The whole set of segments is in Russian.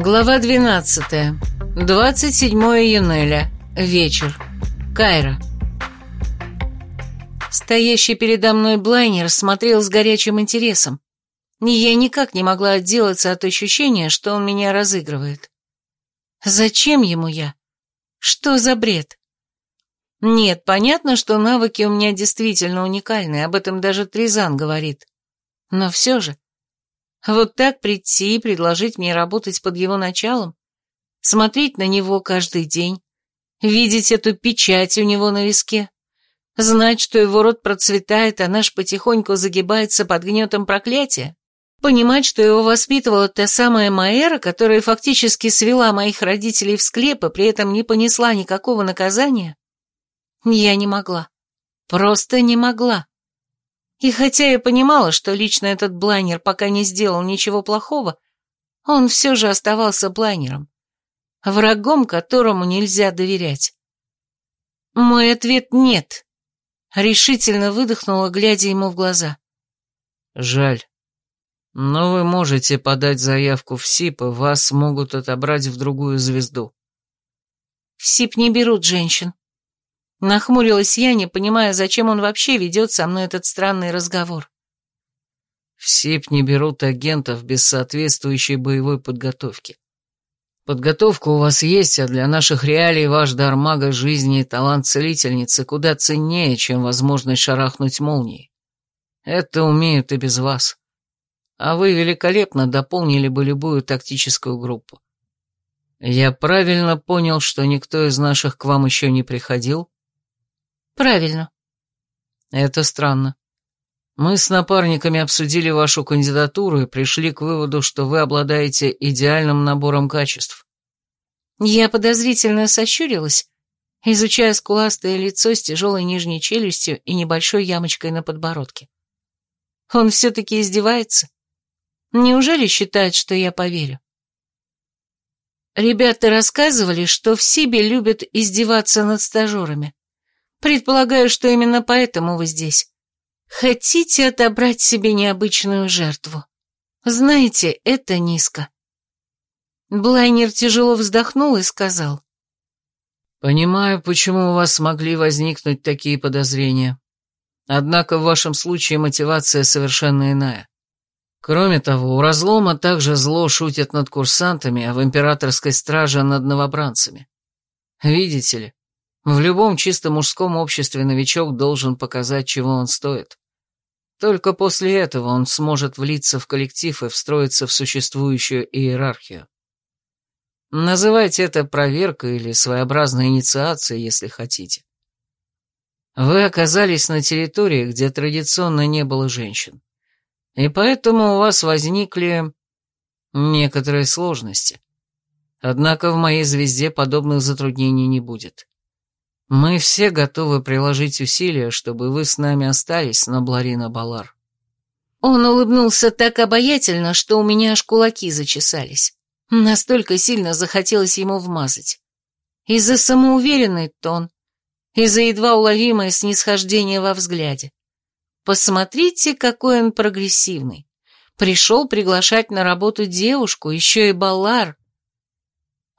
Глава 12. 27 июня. Вечер. Кайра. Стоящий передо мной блайнер смотрел с горячим интересом. И я никак не могла отделаться от ощущения, что он меня разыгрывает. Зачем ему я? Что за бред? Нет, понятно, что навыки у меня действительно уникальные, об этом даже Тризан говорит. Но все же, вот так прийти и предложить мне работать под его началом, смотреть на него каждый день, видеть эту печать у него на виске, знать, что его род процветает, а наш потихоньку загибается под гнетом проклятия, понимать, что его воспитывала та самая Маэра, которая фактически свела моих родителей в склеп и при этом не понесла никакого наказания, я не могла. Просто не могла. И хотя я понимала, что лично этот блайнер пока не сделал ничего плохого, он все же оставался блайнером. Врагом, которому нельзя доверять. Мой ответ «нет». Решительно выдохнула, глядя ему в глаза. «Жаль. Но вы можете подать заявку в СИП, и вас могут отобрать в другую звезду». «В СИП не берут женщин», Нахмурилась я, не понимая, зачем он вообще ведет со мной этот странный разговор. В СИП не берут агентов без соответствующей боевой подготовки. Подготовка у вас есть, а для наших реалий ваш дар мага жизни и талант целительницы куда ценнее, чем возможность шарахнуть молнией. Это умеют и без вас. А вы великолепно дополнили бы любую тактическую группу. Я правильно понял, что никто из наших к вам еще не приходил? Правильно. Это странно. Мы с напарниками обсудили вашу кандидатуру и пришли к выводу, что вы обладаете идеальным набором качеств. Я подозрительно сощурилась, изучая скуластое лицо с тяжелой нижней челюстью и небольшой ямочкой на подбородке. Он все-таки издевается? Неужели считает, что я поверю? Ребята рассказывали, что в Сибе любят издеваться над стажерами. Предполагаю, что именно поэтому вы здесь. Хотите отобрать себе необычную жертву. Знаете, это низко. Блайнер тяжело вздохнул и сказал. Понимаю, почему у вас могли возникнуть такие подозрения. Однако в вашем случае мотивация совершенно иная. Кроме того, у разлома также зло шутят над курсантами, а в императорской страже над новобранцами. Видите ли, в любом чисто мужском обществе новичок должен показать, чего он стоит. Только после этого он сможет влиться в коллектив и встроиться в существующую иерархию. Называйте это проверкой или своеобразной инициацией, если хотите. Вы оказались на территории, где традиционно не было женщин. И поэтому у вас возникли некоторые сложности. Однако в моей звезде подобных затруднений не будет. Мы все готовы приложить усилия, чтобы вы с нами остались на Бларина Балар. Он улыбнулся так обаятельно, что у меня аж кулаки зачесались. Настолько сильно захотелось ему вмазать. И за самоуверенный тон, и за едва уловимое снисхождение во взгляде. Посмотрите, какой он прогрессивный. Пришел приглашать на работу девушку, еще и Балар,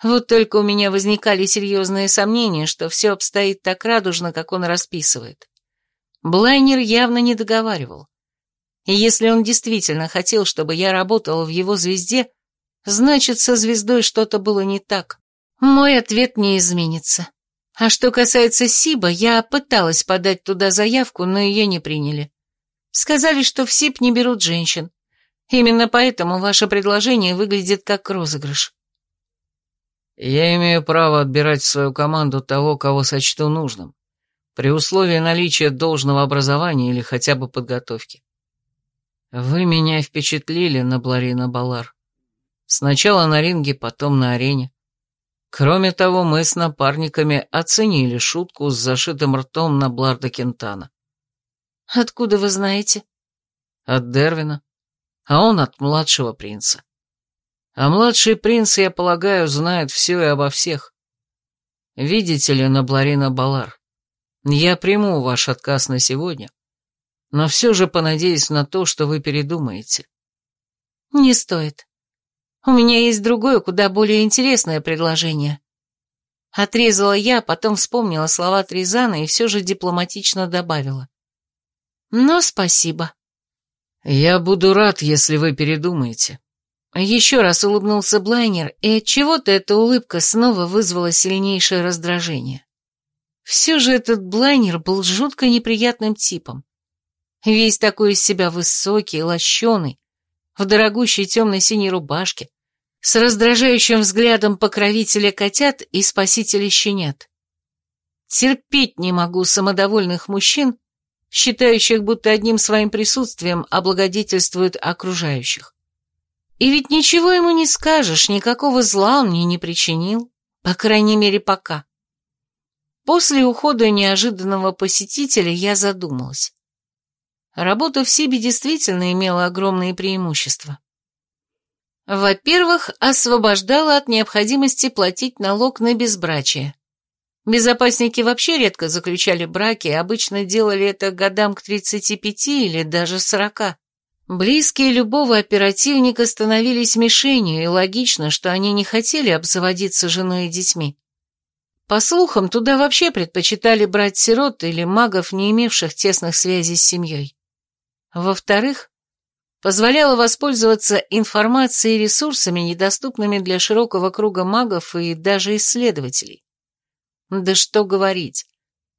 вот только у меня возникали серьезные сомнения, что все обстоит так радужно, как он расписывает. Блайнер явно не договаривал. И если он действительно хотел, чтобы я работала в его звезде, значит, со звездой что-то было не так. Мой ответ не изменится. А что касается Сиба, я пыталась подать туда заявку, но ее не приняли. Сказали, что в Сиб не берут женщин. Именно поэтому ваше предложение выглядит как розыгрыш. Я имею право отбирать в свою команду того, кого сочту нужным, при условии наличия должного образования или хотя бы подготовки. Вы меня впечатлили на Бларина Балар. Сначала на ринге, потом на арене. Кроме того, мы с напарниками оценили шутку с зашитым ртом на Бларда Кентана. «Откуда вы знаете?» «От Дервина, а он от младшего принца. А младший принц, я полагаю, знает все и обо всех. Видите ли, Набларина Балар, я приму ваш отказ на сегодня, но все же понадеюсь на то, что вы передумаете. Не стоит. У меня есть другое, куда более интересное предложение. Отрезала я, потом вспомнила слова Тризана и все же дипломатично добавила. Но спасибо. Я буду рад, если вы передумаете. Еще раз улыбнулся Блайнер, и от чего то эта улыбка снова вызвала сильнейшее раздражение. Все же этот Блайнер был жутко неприятным типом. Весь такой из себя высокий, лощеный, в дорогущей темно-синей рубашке, с раздражающим взглядом покровителя котят и спасителя щенят. Терпеть не могу самодовольных мужчин, считающих, будто одним своим присутствием облагодетельствуют окружающих. И ведь ничего ему не скажешь, никакого зла он мне не причинил, по крайней мере, пока. После ухода неожиданного посетителя я задумалась. Работа в Сибе действительно имела огромные преимущества. Во-первых, освобождала от необходимости платить налог на безбрачие. Безопасники вообще редко заключали браки, обычно делали это годам к 35 или даже 40. Близкие любого оперативника становились мишенью, и логично, что они не хотели обзаводиться женой и детьми. По слухам, туда вообще предпочитали брать сирот или магов, не имевших тесных связей с семьей. Во-вторых, позволяло воспользоваться информацией и ресурсами, недоступными для широкого круга магов и даже исследователей. Да что говорить,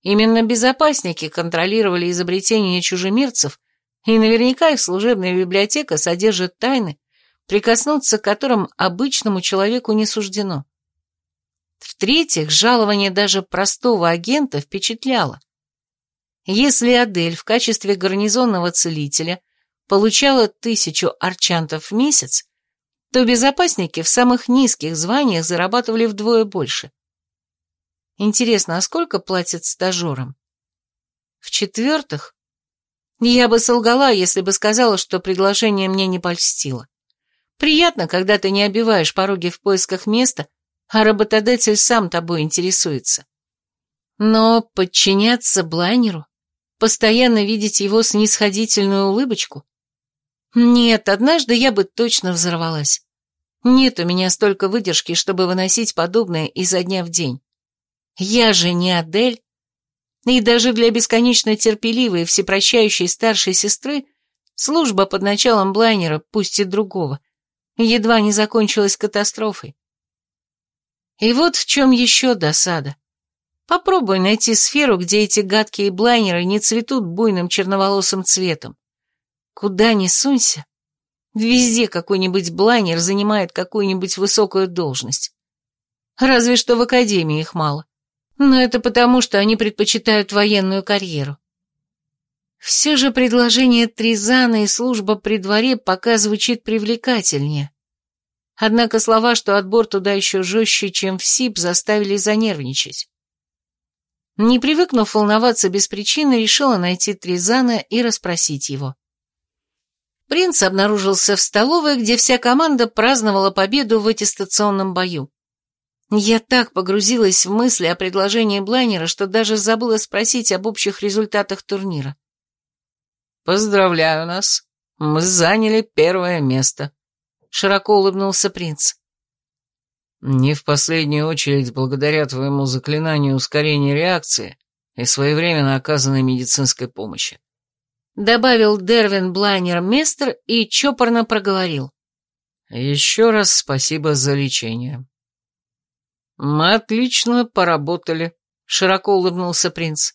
именно безопасники контролировали изобретения чужемирцев и наверняка их служебная библиотека содержит тайны, прикоснуться к которым обычному человеку не суждено. В-третьих, жалование даже простого агента впечатляло. Если Адель в качестве гарнизонного целителя получала тысячу арчантов в месяц, то безопасники в самых низких званиях зарабатывали вдвое больше. Интересно, а сколько платят стажерам? В-четвертых, я бы солгала, если бы сказала, что предложение мне не польстило. Приятно, когда ты не обиваешь пороги в поисках места, а работодатель сам тобой интересуется. Но подчиняться блайнеру, постоянно видеть его снисходительную улыбочку? Нет, однажды я бы точно взорвалась. Нет у меня столько выдержки, чтобы выносить подобное изо дня в день. Я же не Адель, и даже для бесконечно терпеливой и всепрощающей старшей сестры служба под началом блайнера, пусть и другого, едва не закончилась катастрофой. И вот в чем еще досада. Попробуй найти сферу, где эти гадкие блайнеры не цветут буйным черноволосым цветом. Куда ни сунься, везде какой-нибудь блайнер занимает какую-нибудь высокую должность. Разве что в академии их мало. Но это потому, что они предпочитают военную карьеру. Все же предложение Тризана и служба при дворе пока звучит привлекательнее. Однако слова, что отбор туда еще жестче, чем в СИП, заставили занервничать. Не привыкнув волноваться без причины, решила найти Тризана и расспросить его. Принц обнаружился в столовой, где вся команда праздновала победу в аттестационном бою. Я так погрузилась в мысли о предложении Блайнера, что даже забыла спросить об общих результатах турнира. «Поздравляю нас. Мы заняли первое место», — широко улыбнулся принц. «Не в последнюю очередь благодаря твоему заклинанию ускорения реакции и своевременно оказанной медицинской помощи», — добавил Дервин Блайнер Местер и чопорно проговорил. «Еще раз спасибо за лечение». «Мы отлично поработали», — широко улыбнулся принц.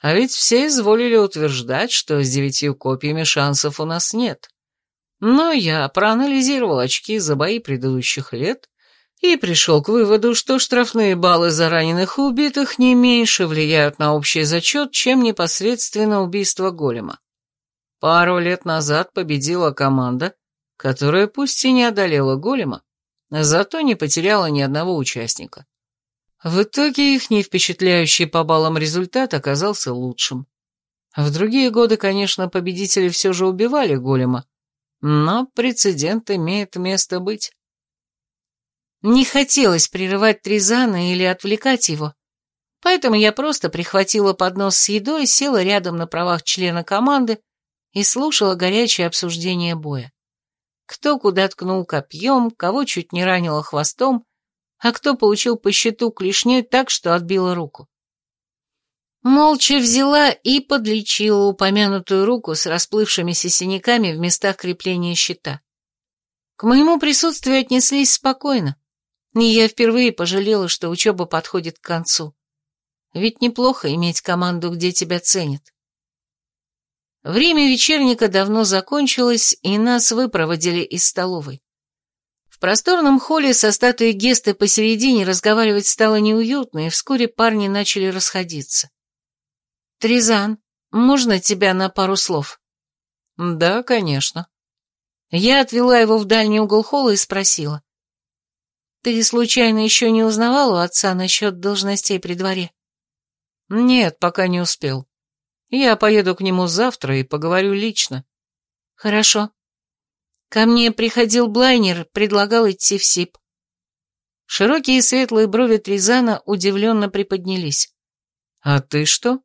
«А ведь все изволили утверждать, что с девятью копьями шансов у нас нет. Но я проанализировал очки за бои предыдущих лет и пришел к выводу, что штрафные баллы за раненых и убитых не меньше влияют на общий зачет, чем непосредственно убийство голема. Пару лет назад победила команда, которая пусть и не одолела голема, зато не потеряла ни одного участника. В итоге их не впечатляющий по баллам результат оказался лучшим. В другие годы, конечно, победители все же убивали голема, но прецедент имеет место быть. Не хотелось прерывать Тризана или отвлекать его, поэтому я просто прихватила поднос с едой, села рядом на правах члена команды и слушала горячее обсуждение боя. Кто куда ткнул копьем, кого чуть не ранило хвостом, а кто получил по щиту клешней так, что отбила руку. Молча взяла и подлечила упомянутую руку с расплывшимися синяками в местах крепления щита. К моему присутствию отнеслись спокойно, и я впервые пожалела, что учеба подходит к концу. Ведь неплохо иметь команду, где тебя ценят. Время вечерника давно закончилось, и нас выпроводили из столовой. В просторном холле со статуей Гесты посередине разговаривать стало неуютно, и вскоре парни начали расходиться. «Тризан, можно тебя на пару слов?» «Да, конечно». Я отвела его в дальний угол холла и спросила. «Ты случайно еще не узнавал у отца насчет должностей при дворе?» «Нет, пока не успел. Я поеду к нему завтра и поговорю лично». «Хорошо. Ко мне приходил Блайнер, предлагал идти в СИП». Широкие светлые брови Тризана удивленно приподнялись. «А ты что?»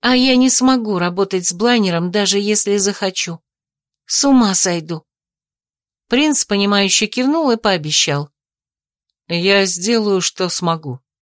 А я не смогу работать с блайнером, даже если захочу. С ума сойду. Принц, понимающе кивнул и пообещал. Я сделаю, что смогу.